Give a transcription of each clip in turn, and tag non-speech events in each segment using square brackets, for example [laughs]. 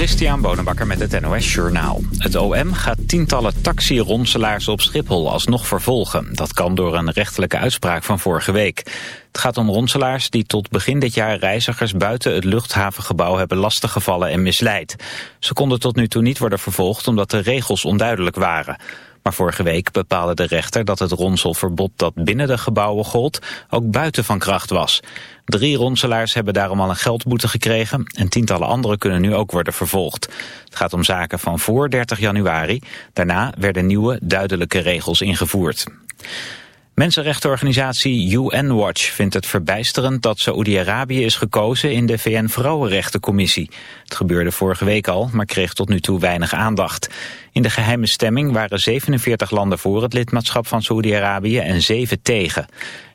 Christian Bonenbakker met het NOS Journaal. Het OM gaat tientallen taxironselaars op Schiphol alsnog vervolgen. Dat kan door een rechtelijke uitspraak van vorige week. Het gaat om ronselaars die tot begin dit jaar reizigers buiten het luchthavengebouw hebben lastiggevallen en misleid. Ze konden tot nu toe niet worden vervolgd omdat de regels onduidelijk waren. Maar vorige week bepaalde de rechter dat het ronselverbod dat binnen de gebouwen gold ook buiten van kracht was. Drie ronselaars hebben daarom al een geldboete gekregen en tientallen anderen kunnen nu ook worden vervolgd. Het gaat om zaken van voor 30 januari. Daarna werden nieuwe, duidelijke regels ingevoerd. Mensenrechtenorganisatie UN Watch vindt het verbijsterend dat Saoedi-Arabië is gekozen in de VN-Vrouwenrechtencommissie. Het gebeurde vorige week al, maar kreeg tot nu toe weinig aandacht. In de geheime stemming waren 47 landen voor het lidmaatschap van Saoedi-Arabië en 7 tegen.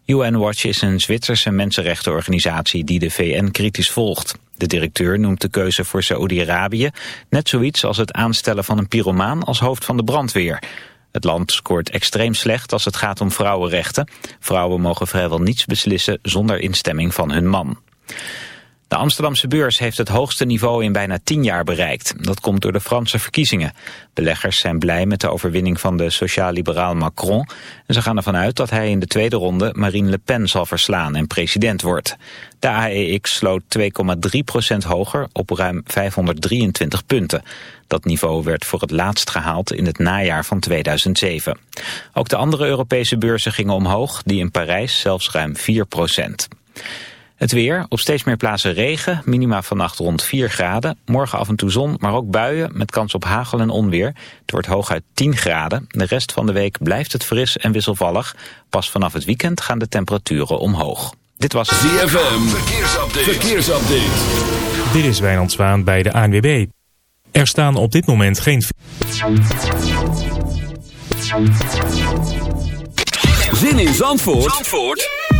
UN Watch is een Zwitserse mensenrechtenorganisatie die de VN kritisch volgt. De directeur noemt de keuze voor Saoedi-Arabië net zoiets als het aanstellen van een pyromaan als hoofd van de brandweer. Het land scoort extreem slecht als het gaat om vrouwenrechten. Vrouwen mogen vrijwel niets beslissen zonder instemming van hun man. De Amsterdamse beurs heeft het hoogste niveau in bijna tien jaar bereikt. Dat komt door de Franse verkiezingen. Beleggers zijn blij met de overwinning van de sociaal-liberaal Macron. En ze gaan ervan uit dat hij in de tweede ronde Marine Le Pen zal verslaan en president wordt. De AEX sloot 2,3% hoger op ruim 523 punten. Dat niveau werd voor het laatst gehaald in het najaar van 2007. Ook de andere Europese beurzen gingen omhoog, die in Parijs zelfs ruim 4 het weer, op steeds meer plaatsen regen, minima vannacht rond 4 graden. Morgen af en toe zon, maar ook buien met kans op hagel en onweer. Het wordt hooguit 10 graden. De rest van de week blijft het fris en wisselvallig. Pas vanaf het weekend gaan de temperaturen omhoog. Dit was ZFM, verkeersupdate. verkeersupdate. Dit is Wijnand Zwaan bij de ANWB. Er staan op dit moment geen... Zin in Zandvoort? Zandvoort?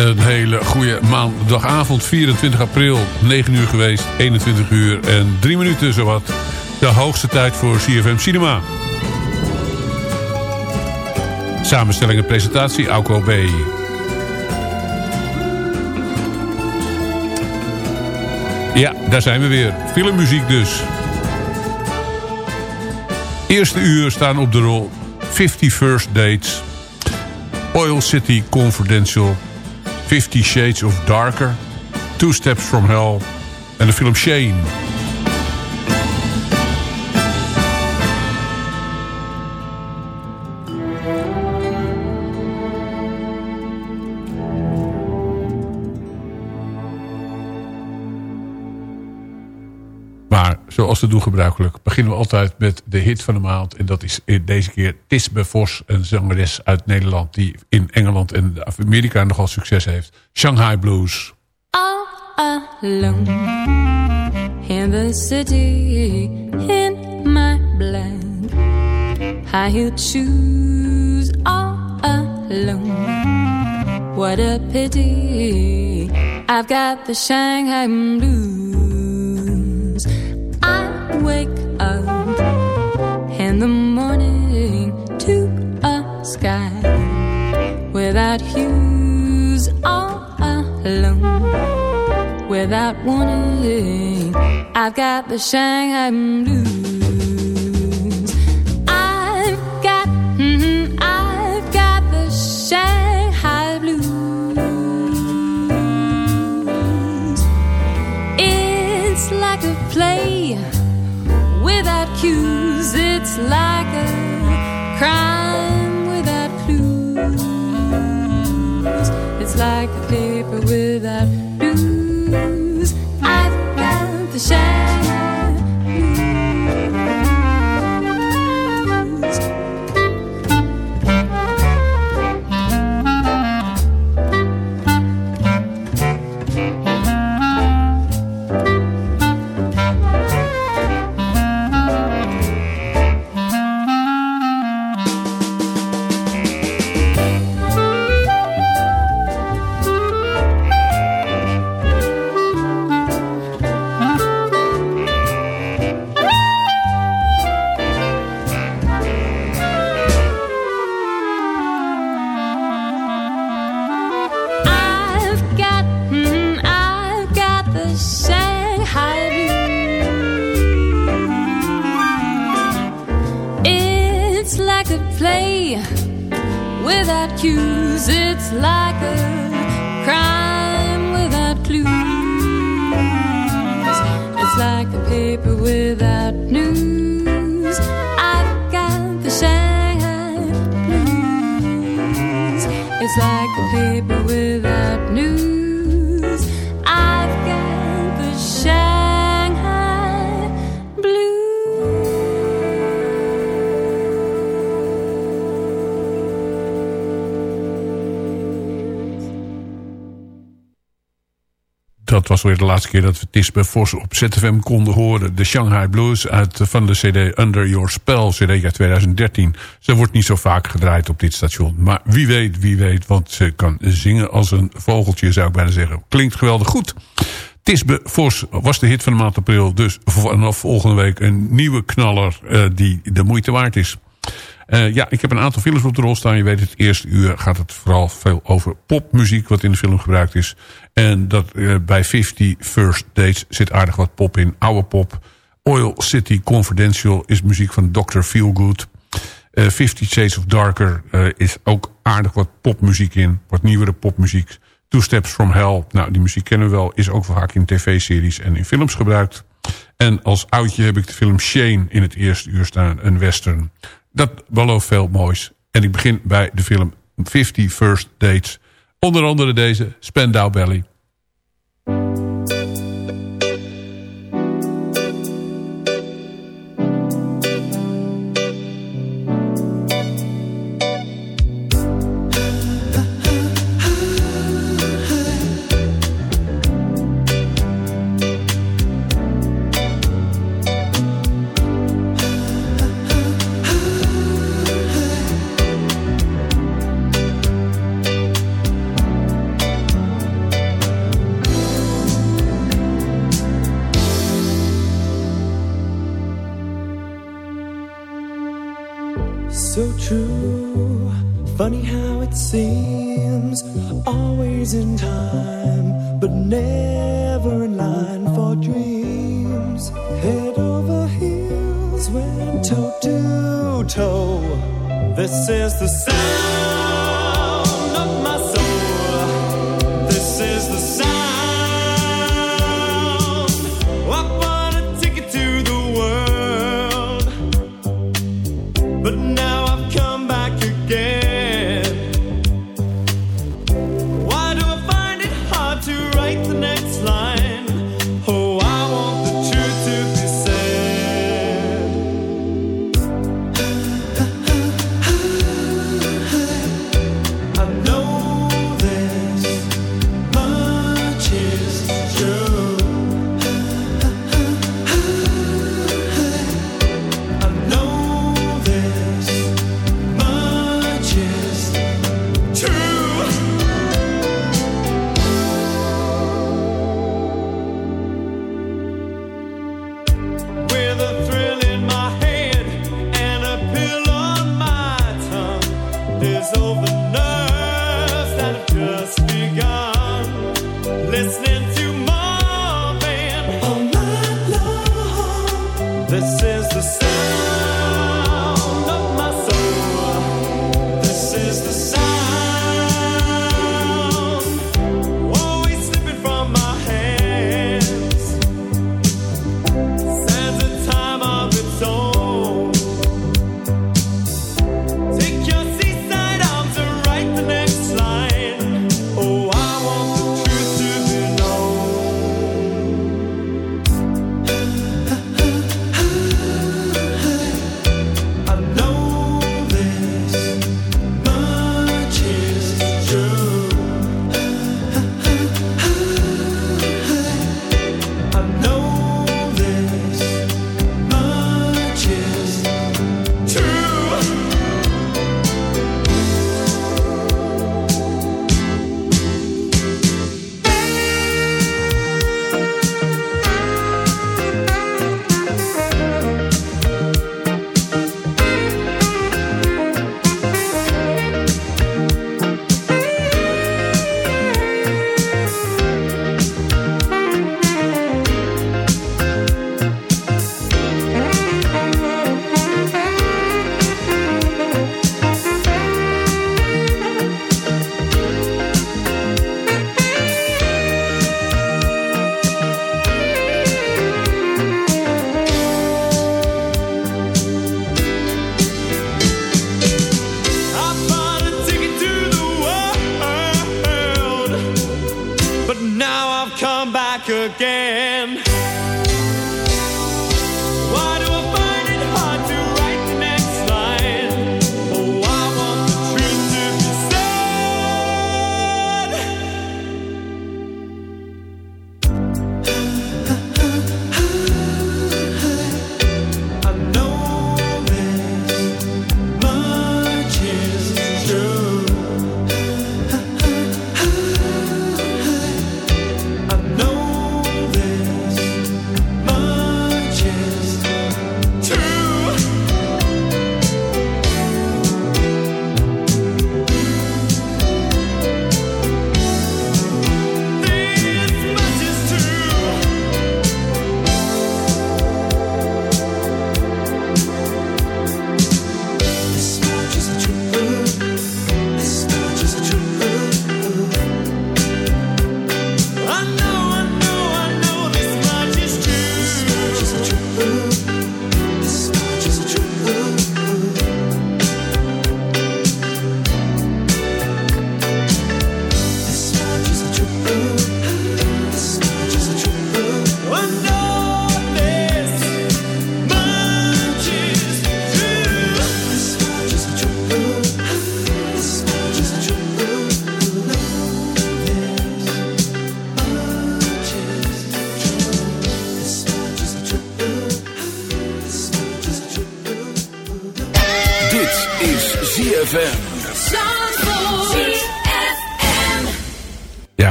Een hele goede maandagavond, 24 april, 9 uur geweest, 21 uur en 3 minuten zowat. De hoogste tijd voor CFM Cinema. Samenstelling en presentatie, Auko B. Ja, daar zijn we weer. Filmmuziek dus. Eerste uur staan op de rol 50 First Dates... Oil City Confidential... Fifty Shades of Darker, Two Steps from Hell en de film Shane. We doen gebruikelijk beginnen we altijd met de hit van de maand. En dat is deze keer Tisbe Vos, een zangeres uit Nederland... die in Engeland en Amerika nogal succes heeft. Shanghai Blues. All alone in the city in my blood High heel shoes all alone What a pity I've got the Shanghai Blues wake up in the morning to a sky without hues all alone. Without warning I've got the Shanghai blues. I've got mm -hmm, I've got the Shanghai blues. It's like a without cues. It's like a crime without clues. It's like a paper without blues. I've got the shine. play without cues. It's like a crime without clues. It's like a paper without news. I've got the Shanghai blues. It's like was weer de laatste keer dat we Tisbe Vos op ZFM konden horen. De Shanghai Blues uit, van de CD Under Your Spell, CD uit 2013. Ze wordt niet zo vaak gedraaid op dit station. Maar wie weet, wie weet, want ze kan zingen als een vogeltje, zou ik bijna zeggen. Klinkt geweldig goed. Tisbe Vos was de hit van de maand april. Dus vanaf volgende week een nieuwe knaller uh, die de moeite waard is. Uh, ja, ik heb een aantal films op de rol staan. Je weet het, eerste uur gaat het vooral veel over popmuziek... wat in de film gebruikt is. En dat uh, bij 50 First Dates zit aardig wat pop in. Oude pop. Oil City Confidential is muziek van Dr. Feelgood. Uh, Fifty Shades of Darker is ook aardig wat popmuziek in. Wat nieuwere popmuziek. Two Steps From Hell, nou die muziek kennen we wel... is ook vaak in tv-series en in films gebruikt. En als oudje heb ik de film Shane in het eerste uur staan. Een western. Dat belooft veel moois. En ik begin bij de film 50 First Dates. Onder andere deze, Spandau Ballet. Santo.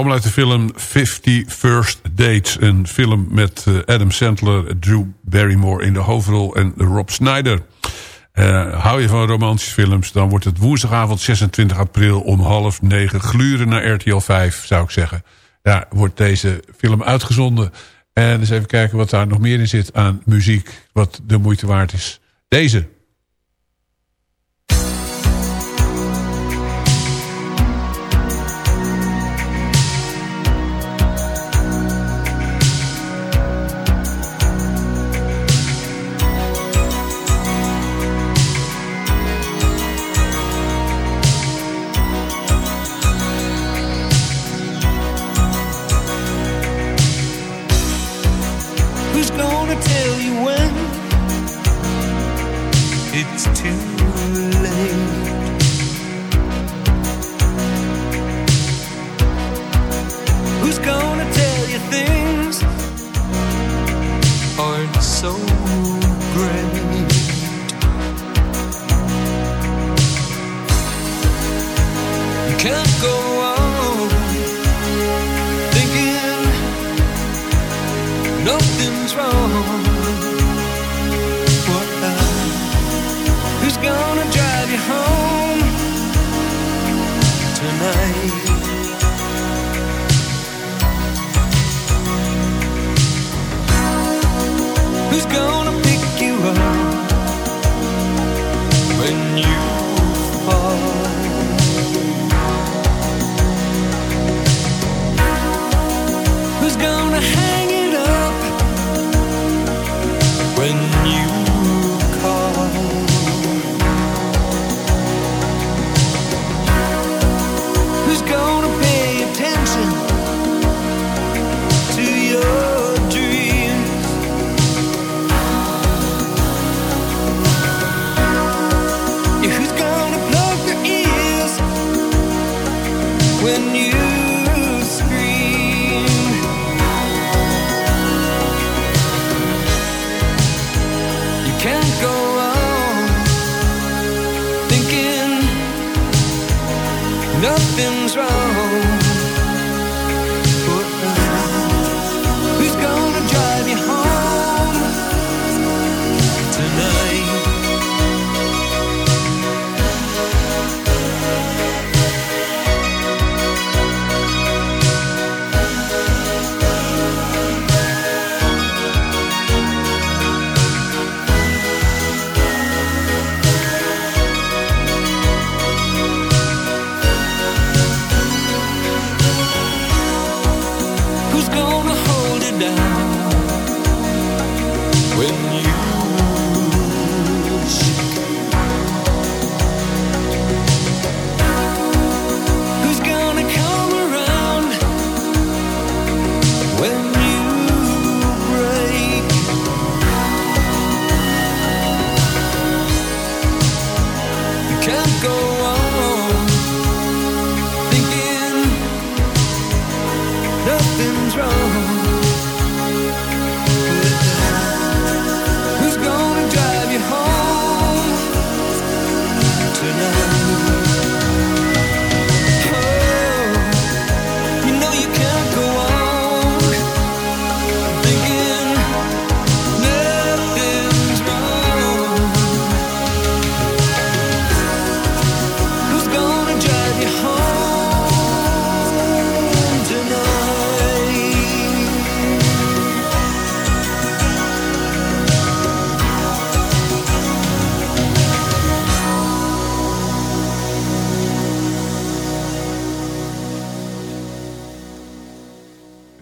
allemaal uit de film 50 First Dates. Een film met eh, Adam Sandler, Drew Barrymore in de hoofdrol en Rob Snyder. Eh, hou je van romantische films, dan wordt het woensdagavond 26 april om half negen gluren naar RTL 5, zou ik zeggen. Daar wordt deze film uitgezonden. En eens even kijken wat daar nog meer in zit aan muziek, wat de moeite waard is. Deze.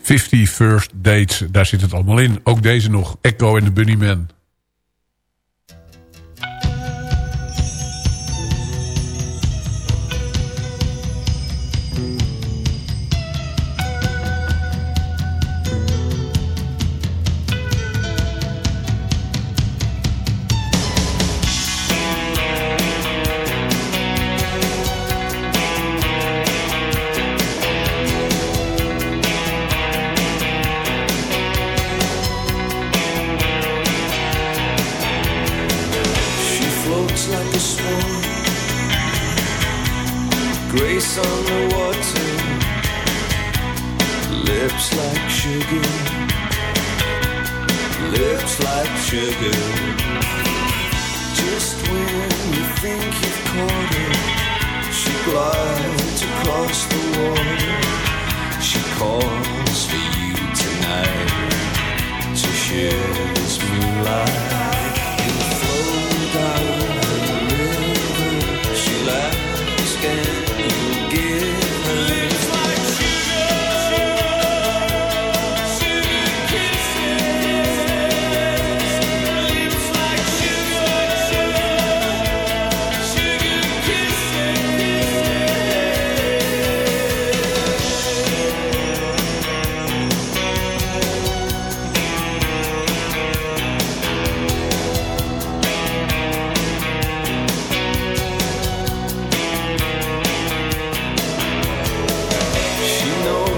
50 First Dates, daar zit het allemaal in. Ook deze nog, Echo en de Bunnyman.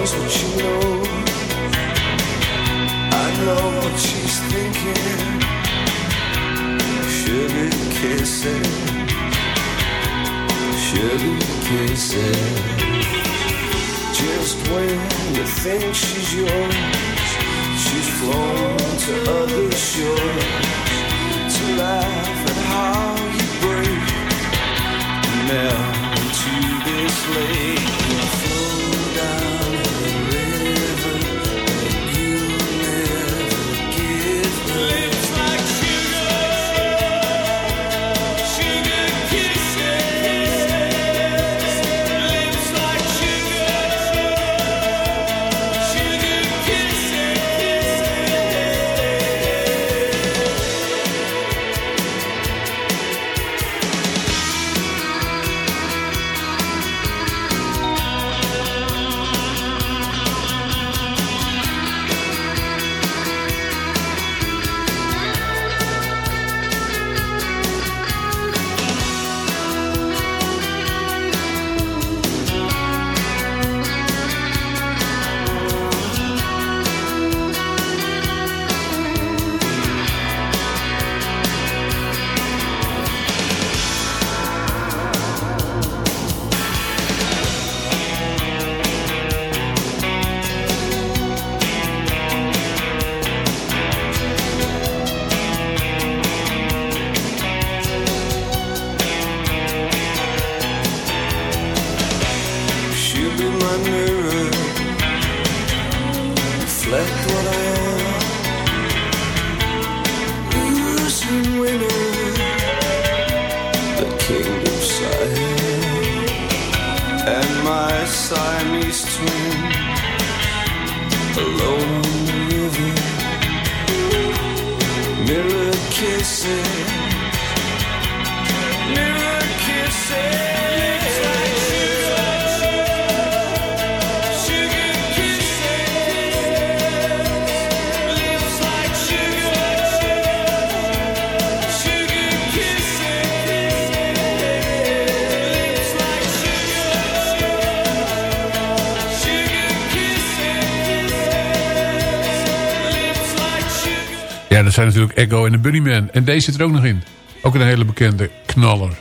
Knows what she knows. I know what she's thinking. Sugar kisses, sugar kisses. Just when you think she's yours, she's flown to other shores to laugh at how you break melt into this lake Siamese twin, alone on the river, mirror kissing, dat zijn natuurlijk Echo en de Bunnyman. En deze zit er ook nog in. Ook een hele bekende knaller.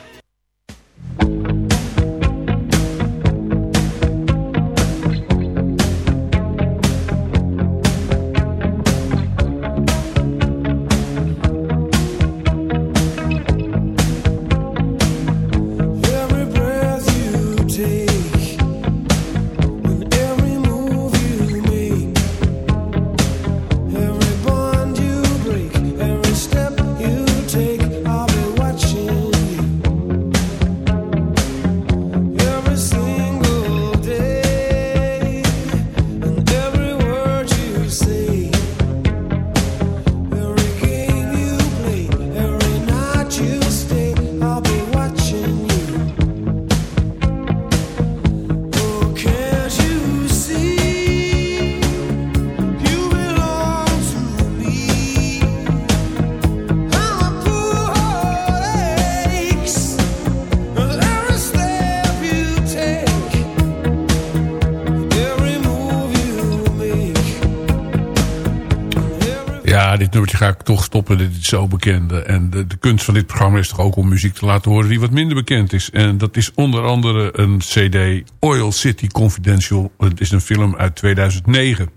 Ja, dit nummertje ga ik toch stoppen. Dit is zo bekend. En de, kunst van dit programma is toch ook om muziek te laten horen die wat minder bekend is. En dat is onder andere een cd, Oil City Confidential. Het is een film uit 2009.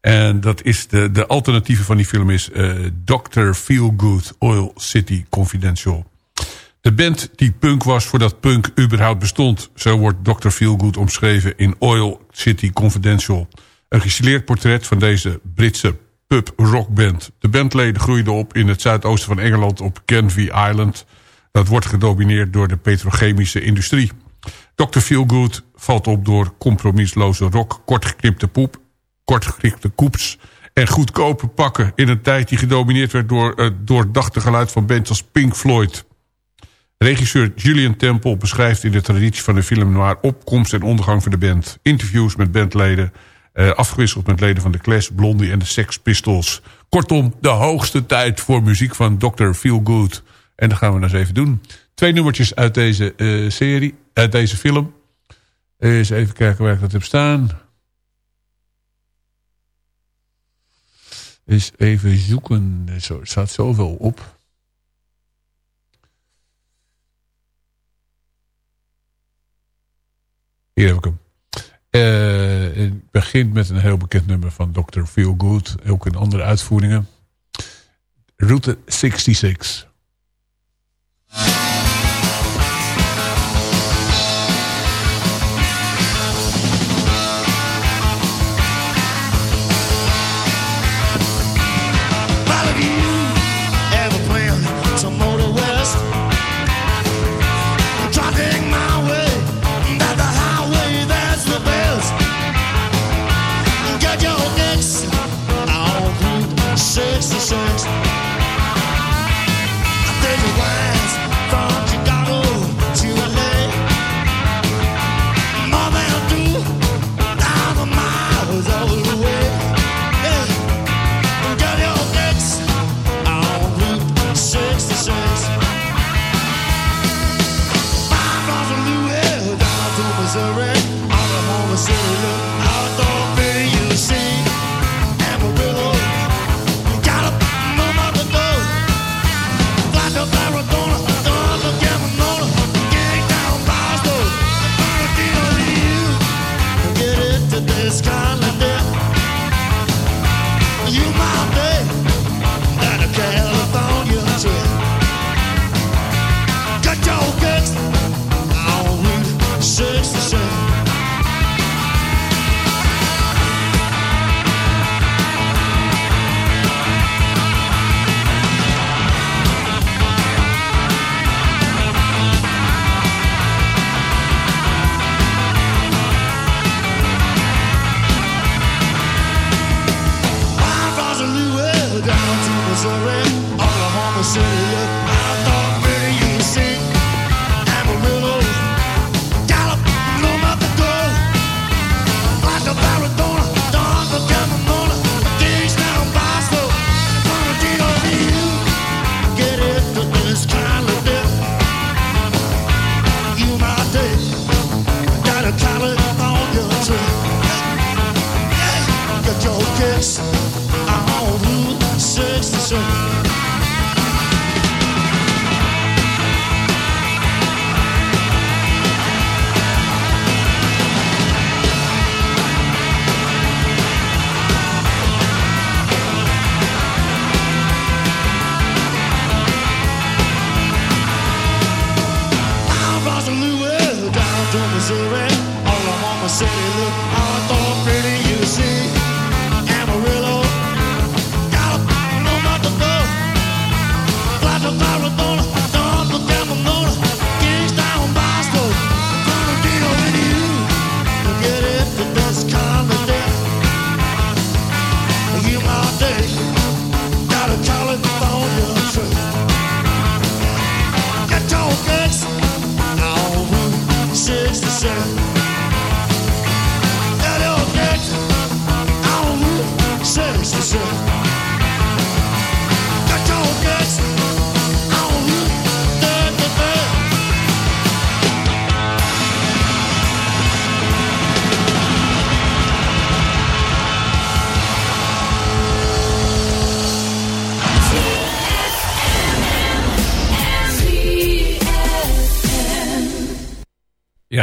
En dat is de, de alternatieve van die film is eh Dr. Feelgood, Oil City Confidential. De band die punk was voordat punk überhaupt bestond. Zo wordt Dr. Feelgood omschreven in Oil City Confidential. Een gestileerd portret van deze Britse pub rockband. De bandleden groeiden op in het zuidoosten van Engeland op Canvey Island. Dat wordt gedomineerd door de petrochemische industrie. Dr. Feelgood valt op door compromisloze rock, kortgeknipte poep, kortgeknipte koeps en goedkope pakken... in een tijd die gedomineerd werd door het doordachte geluid van bands als Pink Floyd... Regisseur Julian Temple beschrijft in de traditie van de film noir opkomst en ondergang van de band. Interviews met bandleden, afgewisseld met leden van de Clash, Blondie en de Sex Pistols. Kortom, de hoogste tijd voor muziek van Dr. Feelgood. En dat gaan we nou eens even doen. Twee nummertjes uit deze eh, serie, uit deze film. Eens even kijken waar ik dat heb staan. Eens even zoeken. Zo, er staat zoveel op. Hier heb ik hem. Eh, het begint met een heel bekend nummer van Dr. Feelgood. Ook in andere uitvoeringen. Route 66.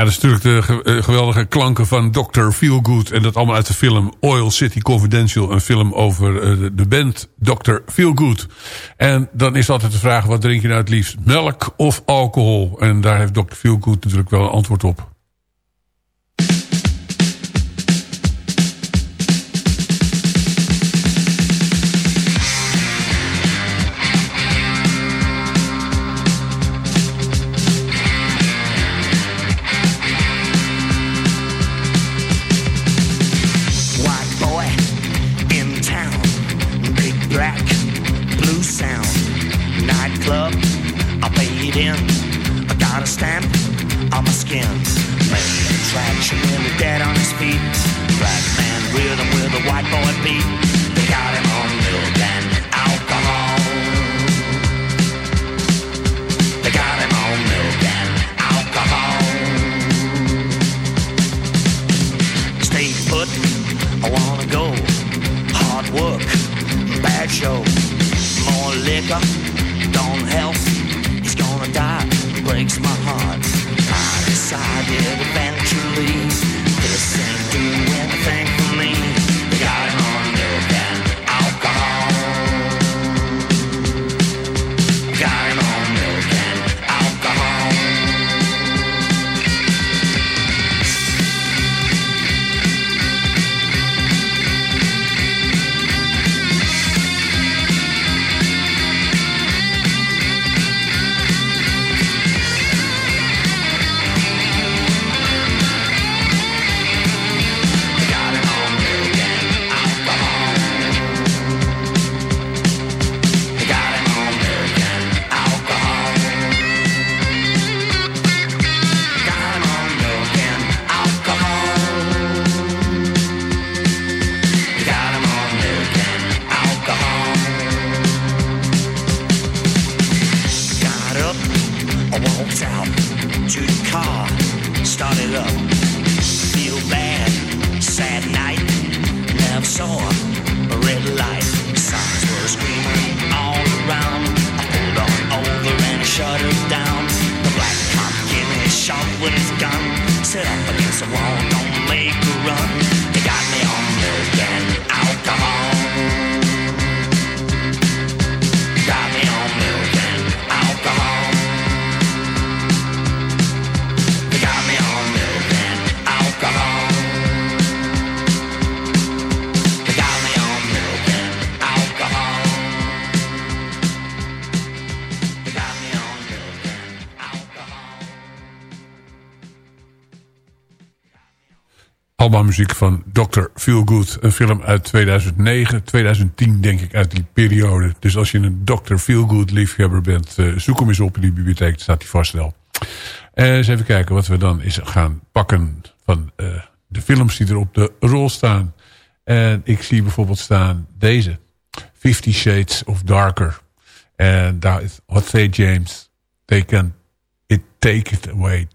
Dat is natuurlijk de eh, geweldige klanken van Dr. Feelgood. En dat allemaal uit de film Oil City Confidential. Een film over eh, de band Dr. Feelgood. En dan is altijd de vraag, wat drink je nou het liefst? Melk of alcohol? En daar heeft Dr. Feelgood natuurlijk wel een antwoord op. night. Never saw Alba-muziek van Dr. Feelgood. Een film uit 2009, 2010 denk ik uit die periode. Dus als je een Dr. Feelgood liefhebber bent... eh, zoek hem eens op in die bibliotheek, staat hij vast wel. Eh, eens even kijken wat we dan eens gaan pakken... van eh, de films die er op de rol staan. En ik zie bijvoorbeeld staan deze. Fifty Shades of Darker. En daar is What Say James. They can it take it away.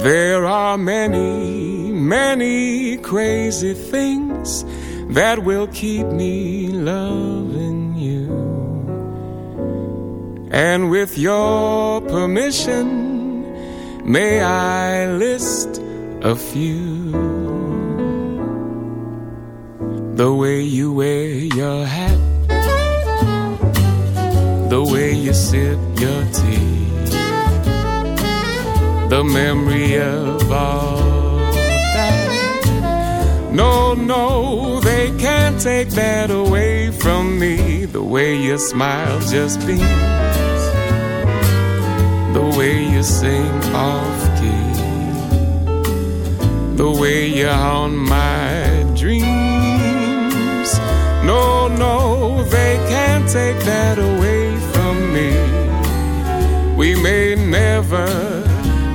There are many, many crazy things that will keep me loving you. And with your permission, may I list a few? The way you wear your hat, the way you sip your tea the memory of all that. No, no, they can't take that away from me. The way you smile just beams, the way you sing off key, the way you haunt my dreams. No, no, they can't take that away from me. We may never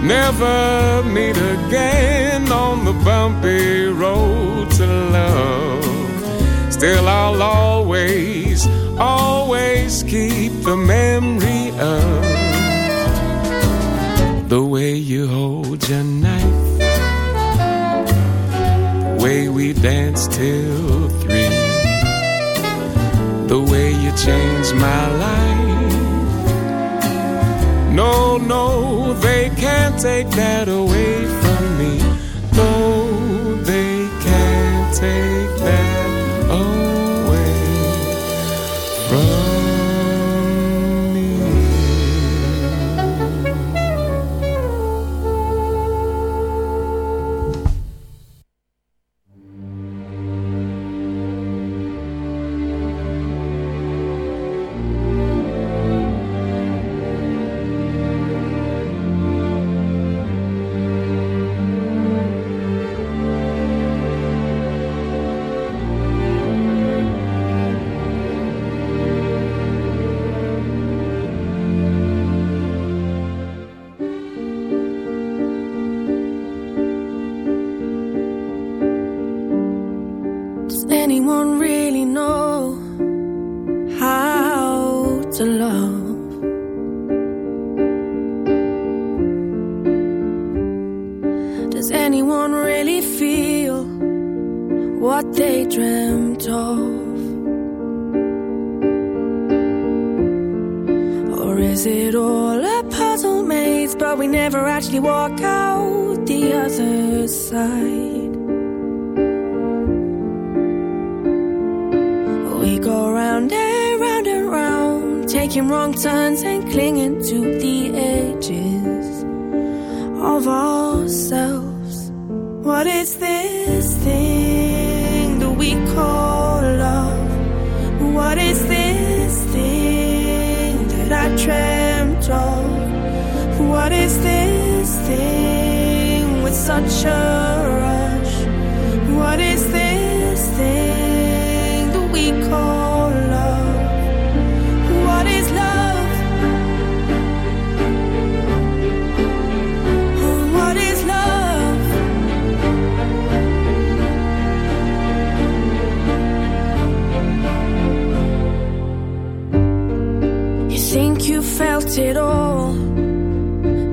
never meet again on the bumpy road to love. Still, I'll always, always keep the memory of the way you hold your knife. The way we danced till three. The way you changed my life. No, no, they can't take that away from me. No, they can't take that Does anyone really know how to love? Does anyone really feel what they dreamt of? Or is it all a puzzle maze, but we never actually walk out the other side? Round and round and round, taking wrong turns and clinging to the edges of ourselves. What is this thing that we call love? What is this thing that I dreamt of? What is this thing with such a it all,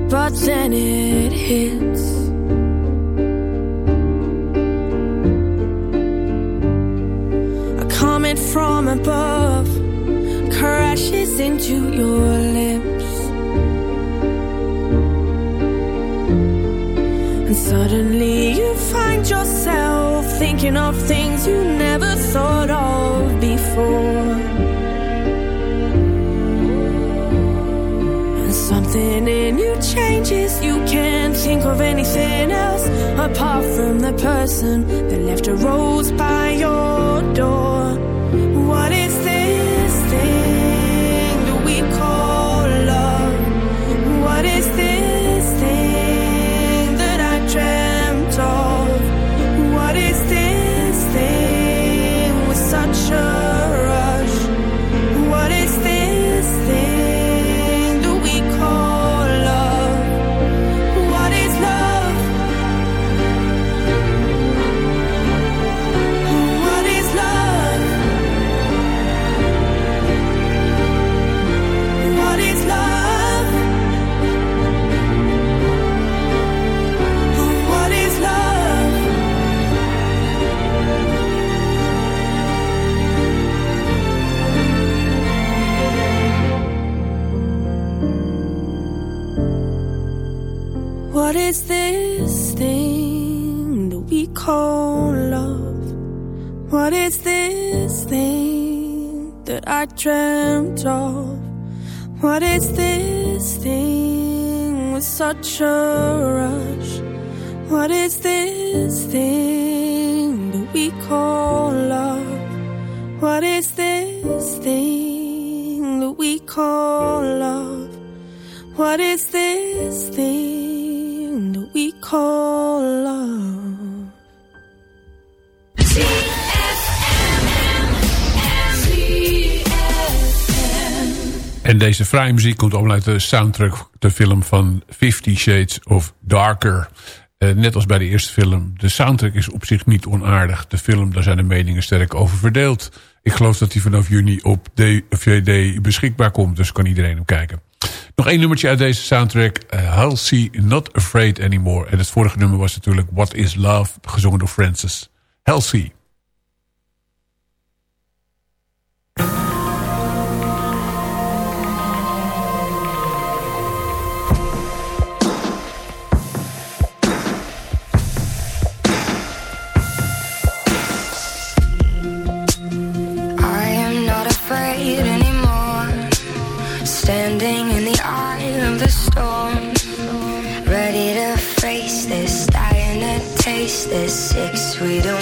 but then it hits. A comet from above crashes into your lips. And suddenly you find yourself thinking of things you never thought of before. Something in you changes. You can't think of anything else apart from the person that left a rose by your door. What is this is this thing that we call love? What is this thing that I dreamt of? What is this thing with such a rush? What is this thing that we call love? What is this thing that we call love? What is this thing call? En deze fraaie muziek komt allemaal uit de soundtrack de film van Fifty Shades of Darker. Eh, net als bij de eerste film. De soundtrack is op zich niet onaardig. De film, daar zijn de meningen sterk over verdeeld. Ik geloof dat hij vanaf juni op DVD beschikbaar komt. Dus kan iedereen hem kijken. Nog één nummertje uit deze soundtrack. Eh, uh, Halsey, Not Afraid Anymore. En het vorige nummer was natuurlijk What Is Love, gezongen door Francis Halsey. There's six, we don't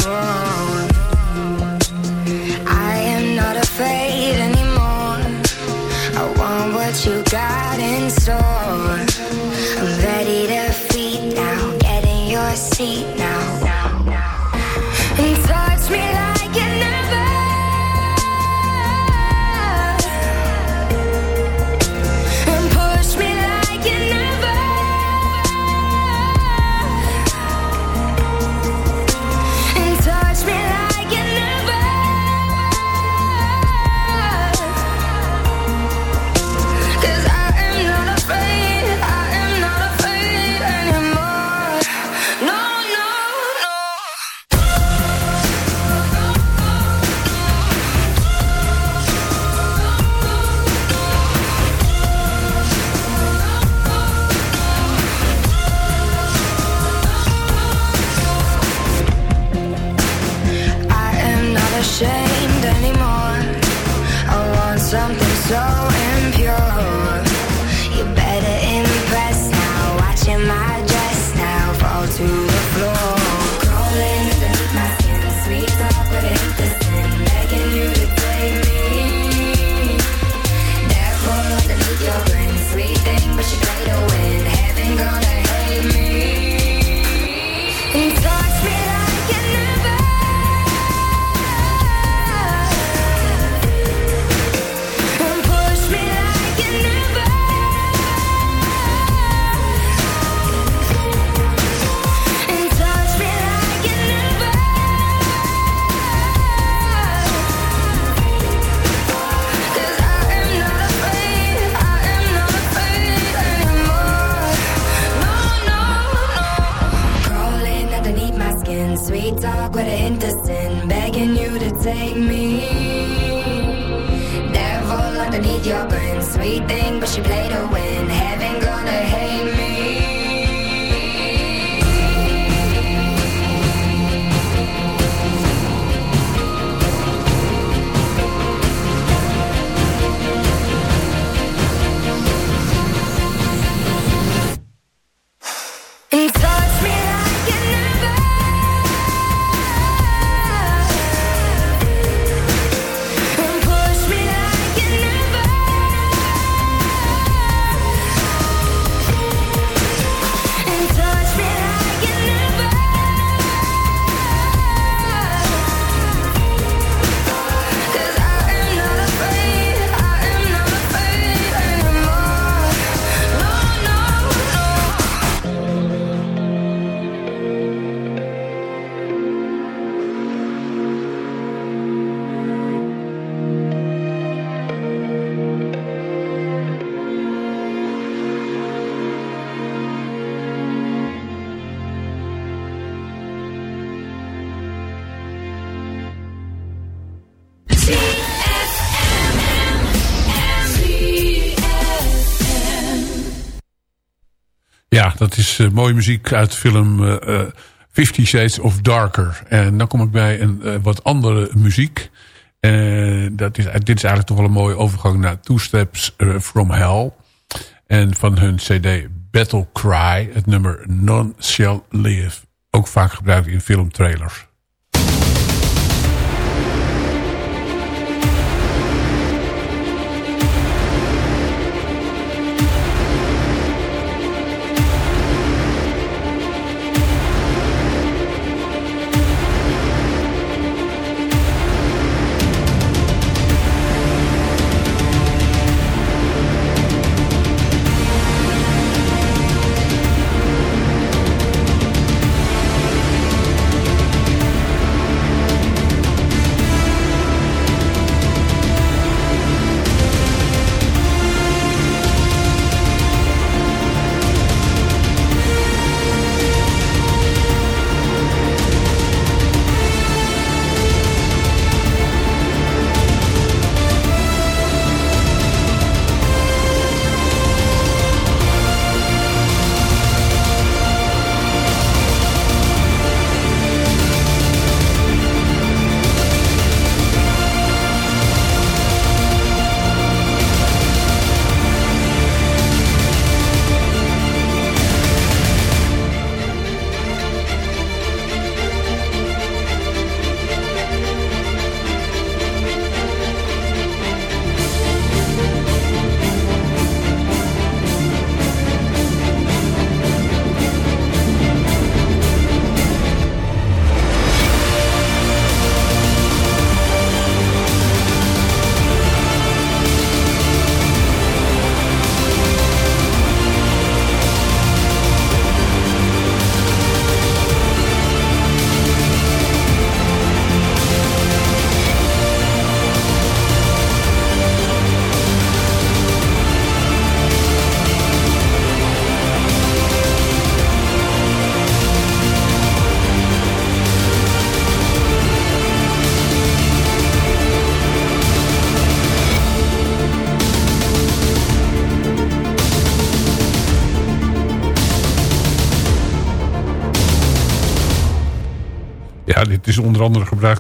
Ja, dat is eh, mooie muziek uit de film eh, eh, Fifty Shades of Darker. En dan kom ik bij een wat andere muziek. En dat is, dit is eigenlijk toch wel een mooie overgang naar Two Steps from Hell. En van hun cd Battle Cry, het nummer Non Shall Live. Ook vaak gebruikt in filmtrailers.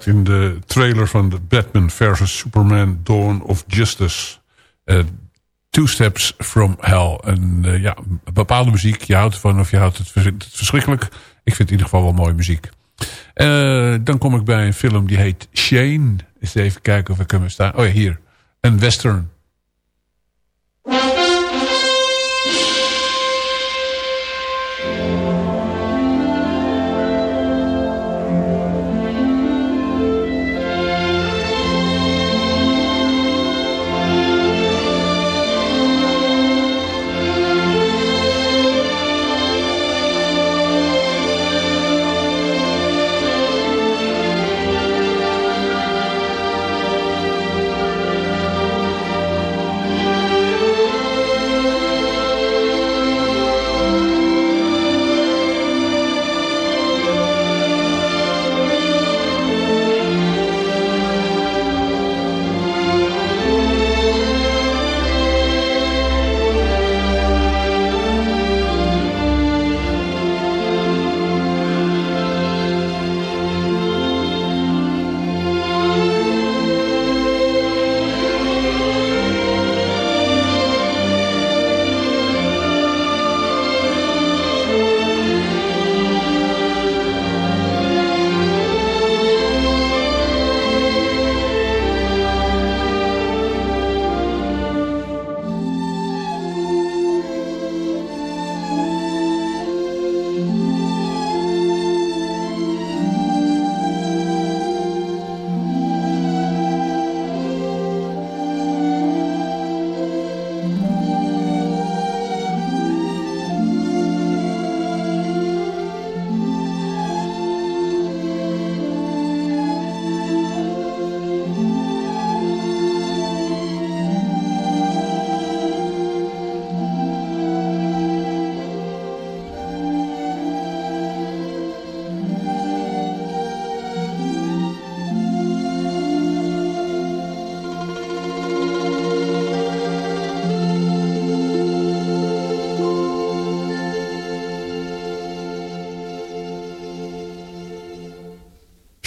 In de trailer van de Batman vs. Superman Dawn of Justice. Eh, Two Steps from Hell. En eh, ja, bepaalde muziek. Je houdt ervan of je houdt het, vers- het verschrikkelijk. Ik vind het in ieder geval wel mooie muziek. Eh, dan kom ik bij een film die heet Shane. Eens even kijken of ik hem staan. Oh ja, hier. Een western.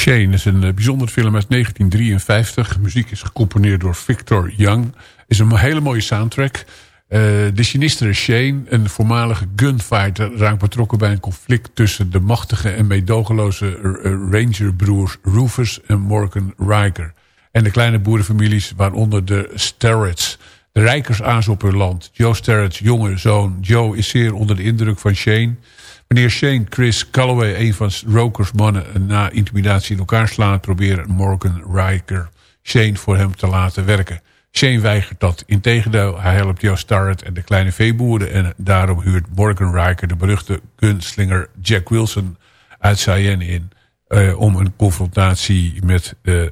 Shane is een eh, bijzondere film uit 1953. Muziek is gecomponeerd door Victor Young. Is een hele mooie soundtrack. Eh, de sinistere Shane, een voormalige gunfighter... raakt betrokken bij een conflict tussen de machtige en meedogenloze eh, rangerbroers Rufus en Morgan Riker. En de kleine boerenfamilies, waaronder de Starretts. De rijkers aas op hun land. Joe Starrett's jonge zoon Joe is zeer onder de indruk van Shane... Wanneer Shane Chris Calloway, een van Rokers mannen... na intimidatie in elkaar slaan... proberen Morgan Riker Shane voor hem te laten werken. Shane weigert dat. Integendeel, hij helpt Joe Starrett en de kleine veeboeren... en daarom huurt Morgan Riker de beruchte gunslinger Jack Wilson uit Cheyenne in... eh, om een confrontatie met eh,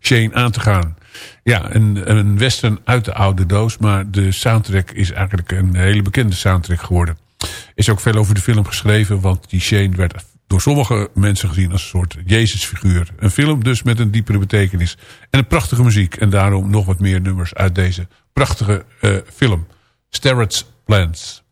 Shane aan te gaan. Ja, een, een western uit de oude doos... maar de soundtrack is eigenlijk een hele bekende soundtrack geworden is ook veel over de film geschreven. Want die Shane werd door sommige mensen gezien als een soort Jezusfiguur. Een film dus met een diepere betekenis. En een prachtige muziek. En daarom nog wat meer nummers uit deze prachtige uh, film. Starrett's Plans.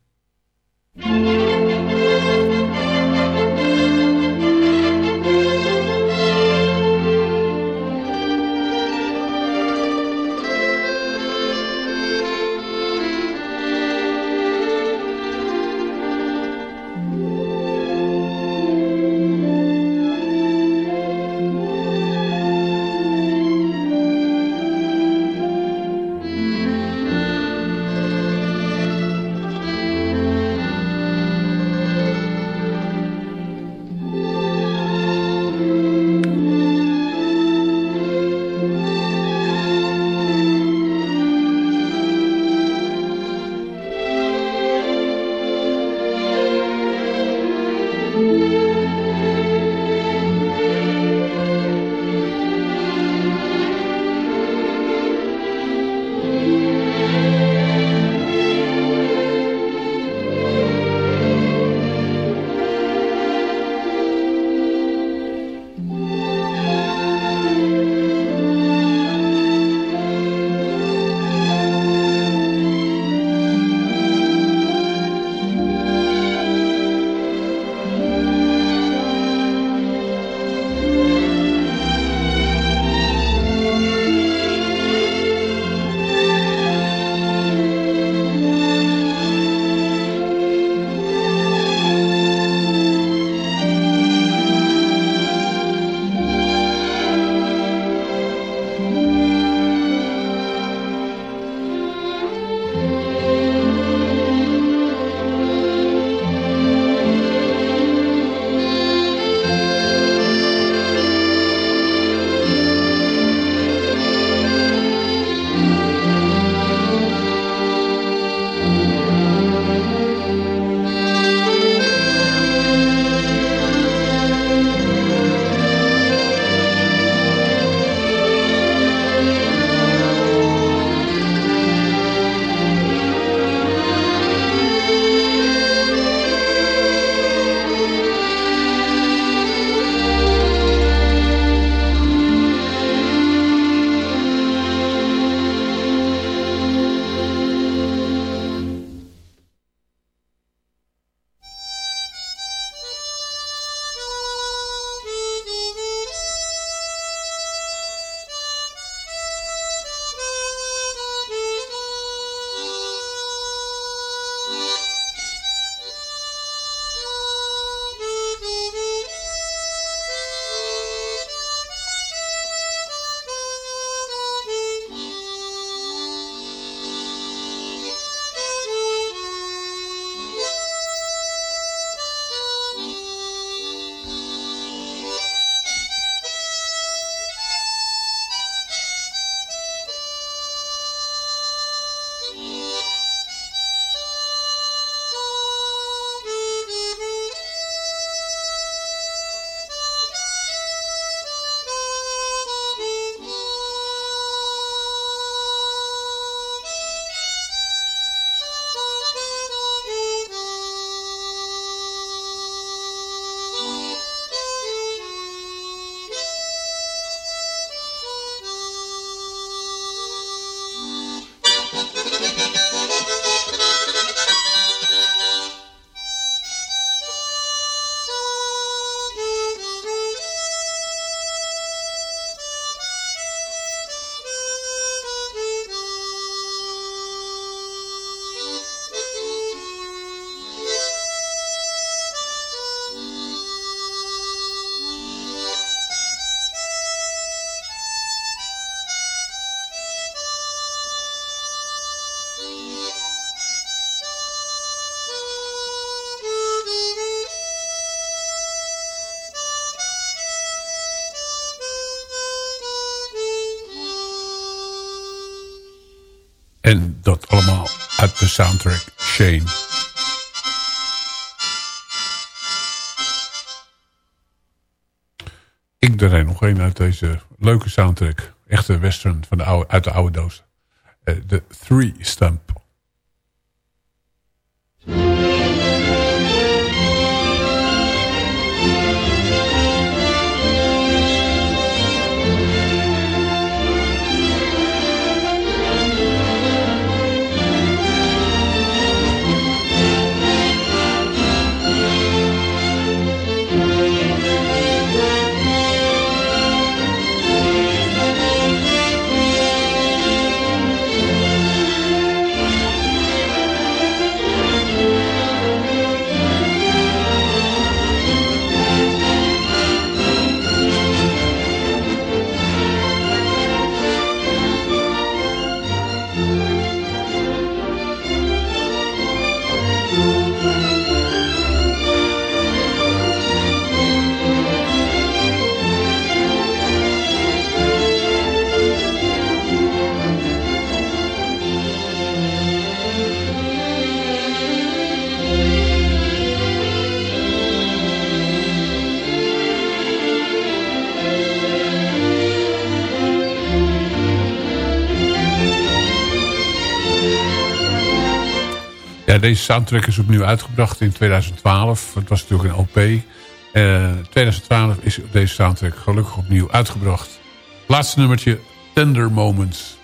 Soundtrack Shane. Ik er nog een uit deze leuke soundtrack. Echte western van de oude, uit de oude doos. Eh, De Three Stump. Deze soundtrack is opnieuw uitgebracht in 2012. Het was natuurlijk een LP. Eh 2012 is deze soundtrack gelukkig opnieuw uitgebracht. Laatste nummertje, Tender Moments.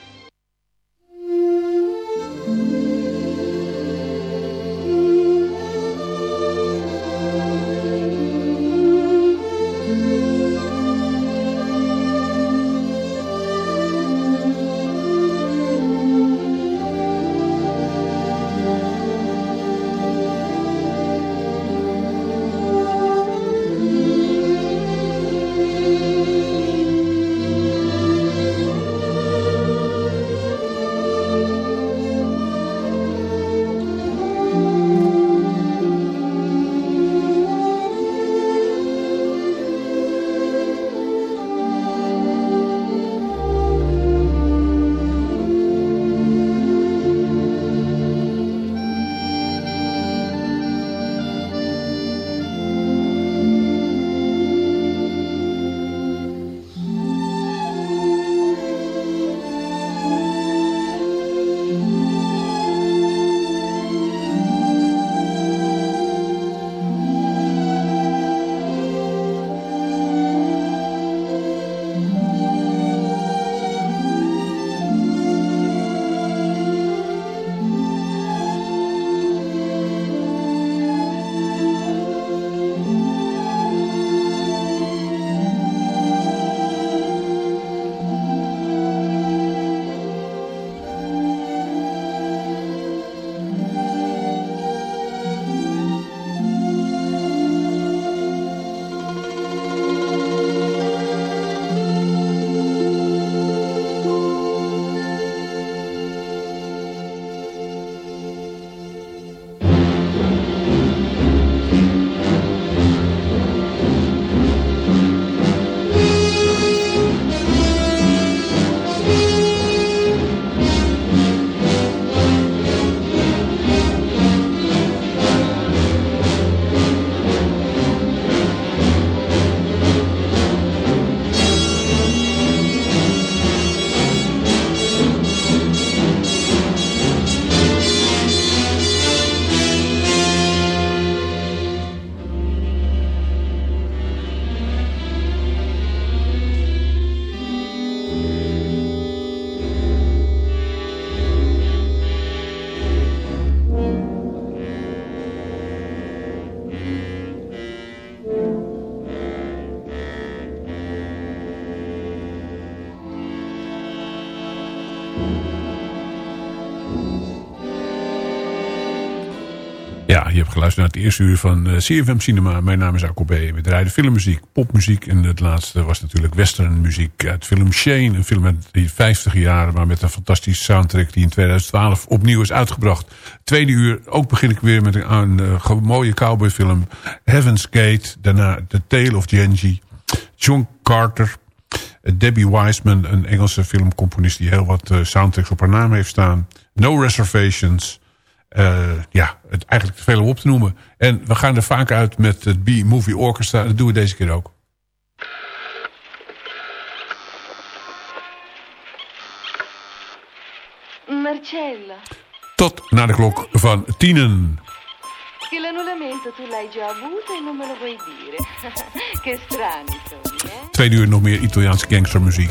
Geluisterd naar het eerste uur van eh, CFM Cinema. Mijn naam is Akko B. We draaiden filmmuziek, popmuziek. En het laatste was natuurlijk westernmuziek uit film Shane. Een film uit de 50 jaren, maar met een fantastische soundtrack... die in 2012 opnieuw is uitgebracht. Tweede uur, ook begin ik weer met een, een, eh, mooie cowboyfilm. Heaven's Gate, daarna The Tale of Genji. John Carter. Debbie Wiseman, een Engelse filmcomponist... die heel wat eh, soundtracks op haar naam heeft staan. No Reservations. Eh, ja, het, eigenlijk te veel om op te noemen. En we gaan er vaak uit met het B-Movie Orchestra. Dat doen we deze keer ook. Marcella, Tot na de klok van tienen. che l'annullamento tu l'hai già avuto e non me lo vuoi dire. [laughs] che strani sono, eh? Tweede uur nog meer Italiaanse gangstermuziek.